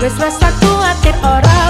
Wes rasa kuatir ora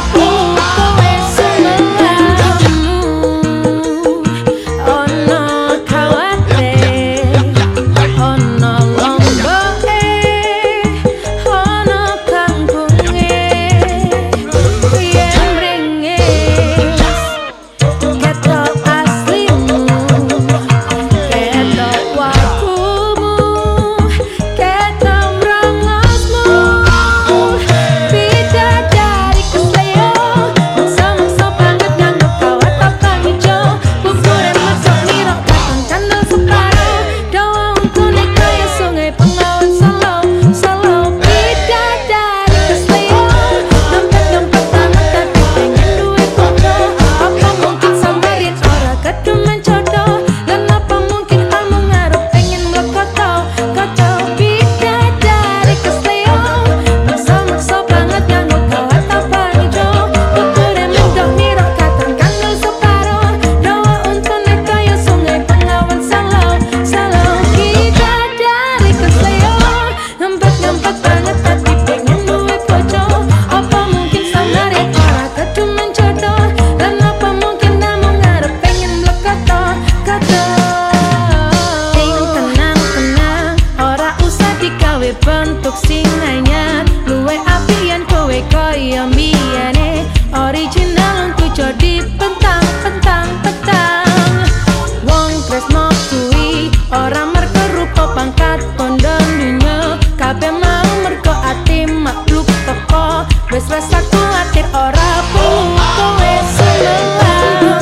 bentuk singanya Luwe apian kowe koyo miane Original untuk jadi pentang, pentang, pentang Wong kres kuwi Orang mergo rupa pangkat pondon dunyo kabeh mau mergo ati makhluk teko Wes rasa khawatir ora pun kowe selalu